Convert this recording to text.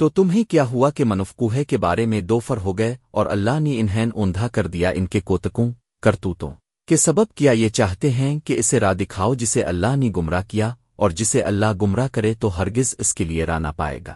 تو تمہیں کیا ہوا کہ منفقوہے کے بارے میں دو فر ہو گئے اور اللہ نے انہیں اوندھا کر دیا ان کے کوتکوں، کرتوتوں۔ کے سبب کیا یہ چاہتے ہیں کہ اسے راہ دکھاؤ جسے اللہ نے گمراہ کیا اور جسے اللہ گمراہ کرے تو ہرگز اس کے لیے رانا پائے گا۔